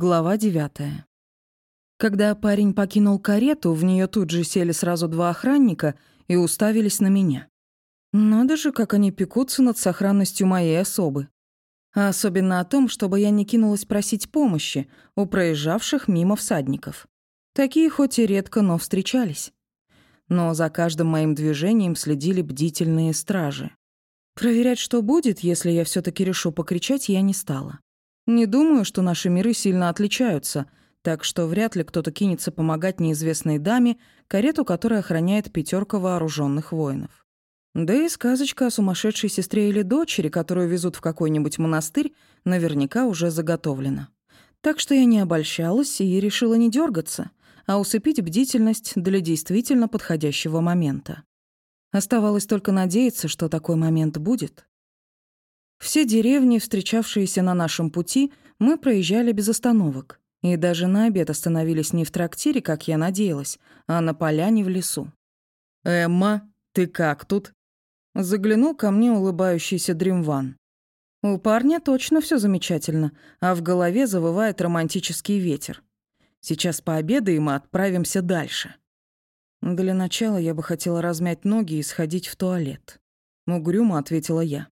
Глава девятая. Когда парень покинул карету, в нее тут же сели сразу два охранника и уставились на меня. Надо же, как они пекутся над сохранностью моей особы. А особенно о том, чтобы я не кинулась просить помощи у проезжавших мимо всадников. Такие хоть и редко, но встречались. Но за каждым моим движением следили бдительные стражи. Проверять, что будет, если я все таки решу покричать, я не стала. Не думаю, что наши миры сильно отличаются, так что вряд ли кто-то кинется помогать неизвестной даме, карету которой охраняет пятерка вооруженных воинов. Да и сказочка о сумасшедшей сестре или дочери, которую везут в какой-нибудь монастырь, наверняка уже заготовлена. Так что я не обольщалась и решила не дергаться, а усыпить бдительность для действительно подходящего момента. Оставалось только надеяться, что такой момент будет. Все деревни, встречавшиеся на нашем пути, мы проезжали без остановок. И даже на обед остановились не в трактире, как я надеялась, а на поляне в лесу. «Эмма, ты как тут?» Заглянул ко мне улыбающийся Дримван. У парня точно все замечательно, а в голове завывает романтический ветер. Сейчас пообедаем и отправимся дальше. Для начала я бы хотела размять ноги и сходить в туалет. Угрюмо ответила я.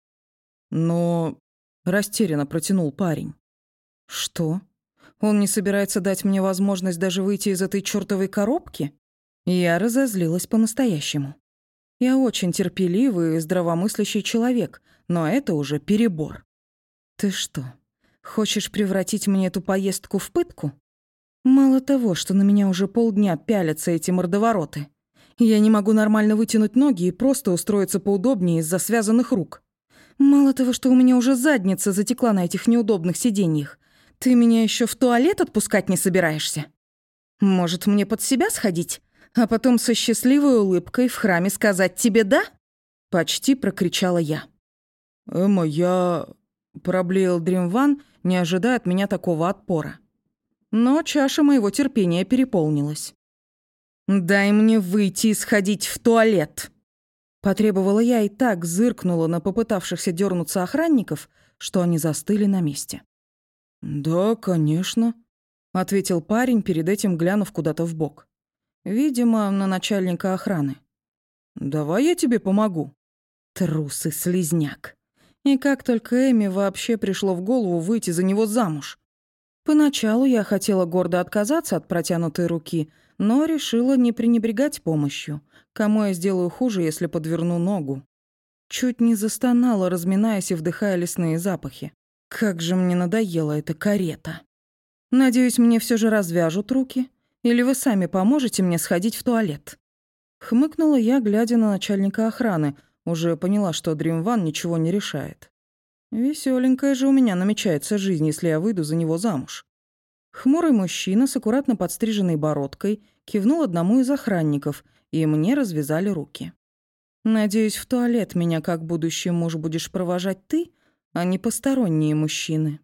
Но... Растерянно протянул парень. Что? Он не собирается дать мне возможность даже выйти из этой чёртовой коробки? Я разозлилась по-настоящему. Я очень терпеливый и здравомыслящий человек, но это уже перебор. Ты что, хочешь превратить мне эту поездку в пытку? Мало того, что на меня уже полдня пялятся эти мордовороты. Я не могу нормально вытянуть ноги и просто устроиться поудобнее из-за связанных рук. Мало того, что у меня уже задница затекла на этих неудобных сиденьях, ты меня еще в туалет отпускать не собираешься? Может, мне под себя сходить, а потом со счастливой улыбкой в храме сказать тебе «да»?» Почти прокричала я. «Эмма, я...» — проблеял Дримван, не ожидая от меня такого отпора. Но чаша моего терпения переполнилась. «Дай мне выйти и сходить в туалет!» Потребовала я и так зыркнула на попытавшихся дернуться охранников, что они застыли на месте. «Да, конечно», — ответил парень, перед этим глянув куда-то в бок. Видимо, на начальника охраны. «Давай я тебе помогу». Трус и слизняк. И как только Эми вообще пришло в голову выйти за него замуж. Поначалу я хотела гордо отказаться от протянутой руки, но решила не пренебрегать помощью — Кому я сделаю хуже, если подверну ногу? Чуть не застонала, разминаясь и вдыхая лесные запахи. Как же мне надоела эта карета. Надеюсь, мне все же развяжут руки? Или вы сами поможете мне сходить в туалет?» Хмыкнула я, глядя на начальника охраны, уже поняла, что Дримван ничего не решает. Веселенькая же у меня намечается жизнь, если я выйду за него замуж. Хмурый мужчина с аккуратно подстриженной бородкой кивнул одному из охранников, и мне развязали руки. «Надеюсь, в туалет меня как будущий муж будешь провожать ты, а не посторонние мужчины.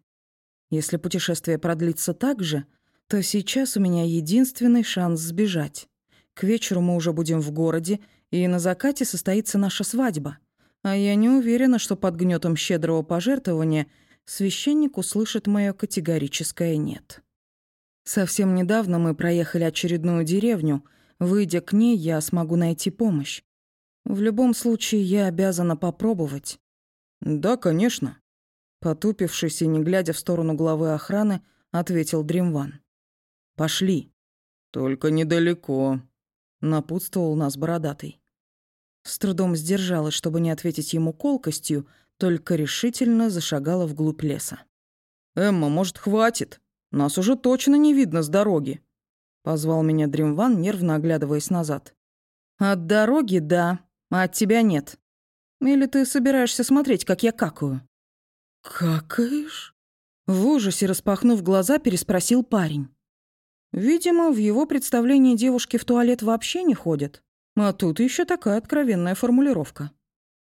Если путешествие продлится так же, то сейчас у меня единственный шанс сбежать. К вечеру мы уже будем в городе, и на закате состоится наша свадьба. А я не уверена, что под гнетом щедрого пожертвования священник услышит мое категорическое «нет». Совсем недавно мы проехали очередную деревню — Выйдя к ней, я смогу найти помощь. В любом случае, я обязана попробовать. Да, конечно. Потупившись и не глядя в сторону главы охраны, ответил Дримван. Пошли. Только недалеко, напутствовал нас бородатый. С трудом сдержалась, чтобы не ответить ему колкостью, только решительно зашагала вглубь леса. «Эмма, может, хватит? Нас уже точно не видно с дороги», Позвал меня Дримван, нервно оглядываясь назад. «От дороги — да, а от тебя нет. Или ты собираешься смотреть, как я какаю?» «Какаешь?» В ужасе, распахнув глаза, переспросил парень. Видимо, в его представлении девушки в туалет вообще не ходят. А тут еще такая откровенная формулировка.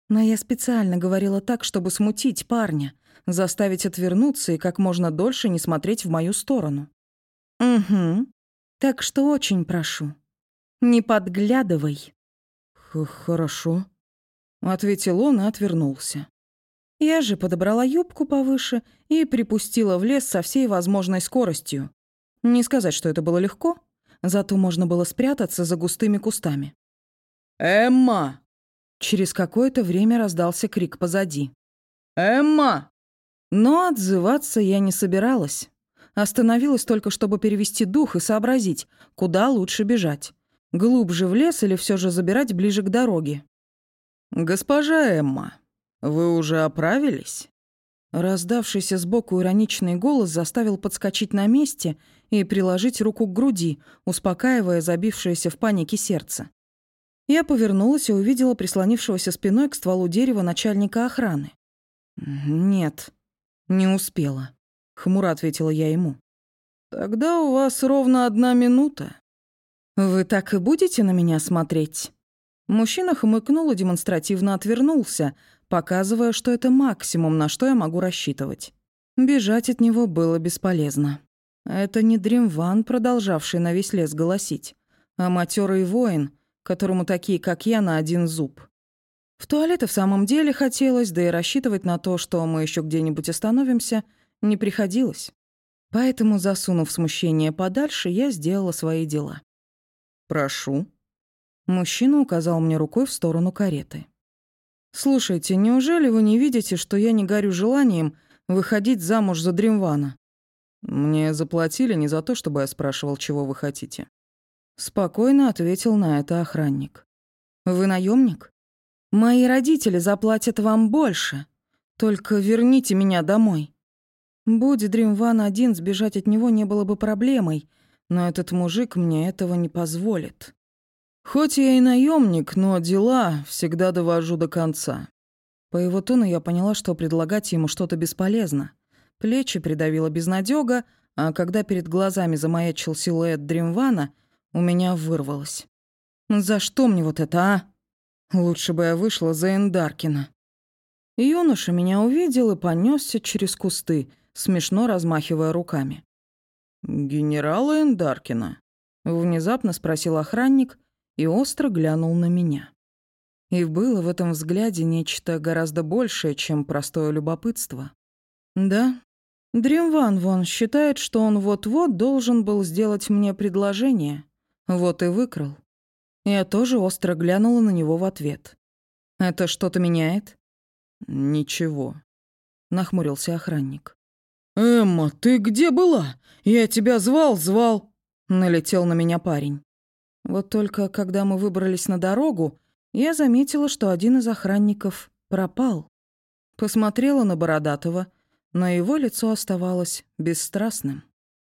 Но я специально говорила так, чтобы смутить парня, заставить отвернуться и как можно дольше не смотреть в мою сторону. «Угу. Так что очень прошу, не подглядывай». Х «Хорошо», — ответил он и отвернулся. Я же подобрала юбку повыше и припустила в лес со всей возможной скоростью. Не сказать, что это было легко, зато можно было спрятаться за густыми кустами. «Эмма!» Через какое-то время раздался крик позади. «Эмма!» Но отзываться я не собиралась. Остановилась только, чтобы перевести дух и сообразить, куда лучше бежать. Глубже в лес или все же забирать ближе к дороге. «Госпожа Эмма, вы уже оправились?» Раздавшийся сбоку ироничный голос заставил подскочить на месте и приложить руку к груди, успокаивая забившееся в панике сердце. Я повернулась и увидела прислонившегося спиной к стволу дерева начальника охраны. «Нет, не успела», — хмуро ответила я ему. «Тогда у вас ровно одна минута». «Вы так и будете на меня смотреть?» Мужчина хмыкнул и демонстративно отвернулся, показывая, что это максимум, на что я могу рассчитывать. Бежать от него было бесполезно. Это не Дримван, продолжавший на весь лес голосить, а матерый воин, которому такие, как я, на один зуб. В туалет и в самом деле хотелось, да и рассчитывать на то, что мы еще где-нибудь остановимся, не приходилось. Поэтому, засунув смущение подальше, я сделала свои дела. «Прошу». Мужчина указал мне рукой в сторону кареты. «Слушайте, неужели вы не видите, что я не горю желанием выходить замуж за Дримвана?» «Мне заплатили не за то, чтобы я спрашивал, чего вы хотите». Спокойно ответил на это охранник. «Вы наемник? Мои родители заплатят вам больше. Только верните меня домой». Будь Дримван один, сбежать от него не было бы проблемой, но этот мужик мне этого не позволит. Хоть я и наемник, но дела всегда довожу до конца. По его тону я поняла, что предлагать ему что-то бесполезно. Плечи придавила безнадёга, а когда перед глазами замаячил силуэт Дримвана, у меня вырвалось. «За что мне вот это, а? Лучше бы я вышла за Эндаркина». Юноша меня увидел и понесся через кусты, смешно размахивая руками. «Генерала Эндаркина?» — внезапно спросил охранник и остро глянул на меня. И было в этом взгляде нечто гораздо большее, чем простое любопытство. Да, Дримван вон считает, что он вот-вот должен был сделать мне предложение. Вот и выкрал. Я тоже остро глянула на него в ответ. «Это что-то меняет?» «Ничего», — нахмурился охранник. «Эмма, ты где была? Я тебя звал, звал!» Налетел на меня парень. Вот только когда мы выбрались на дорогу, я заметила, что один из охранников пропал. Посмотрела на Бородатого, но его лицо оставалось бесстрастным.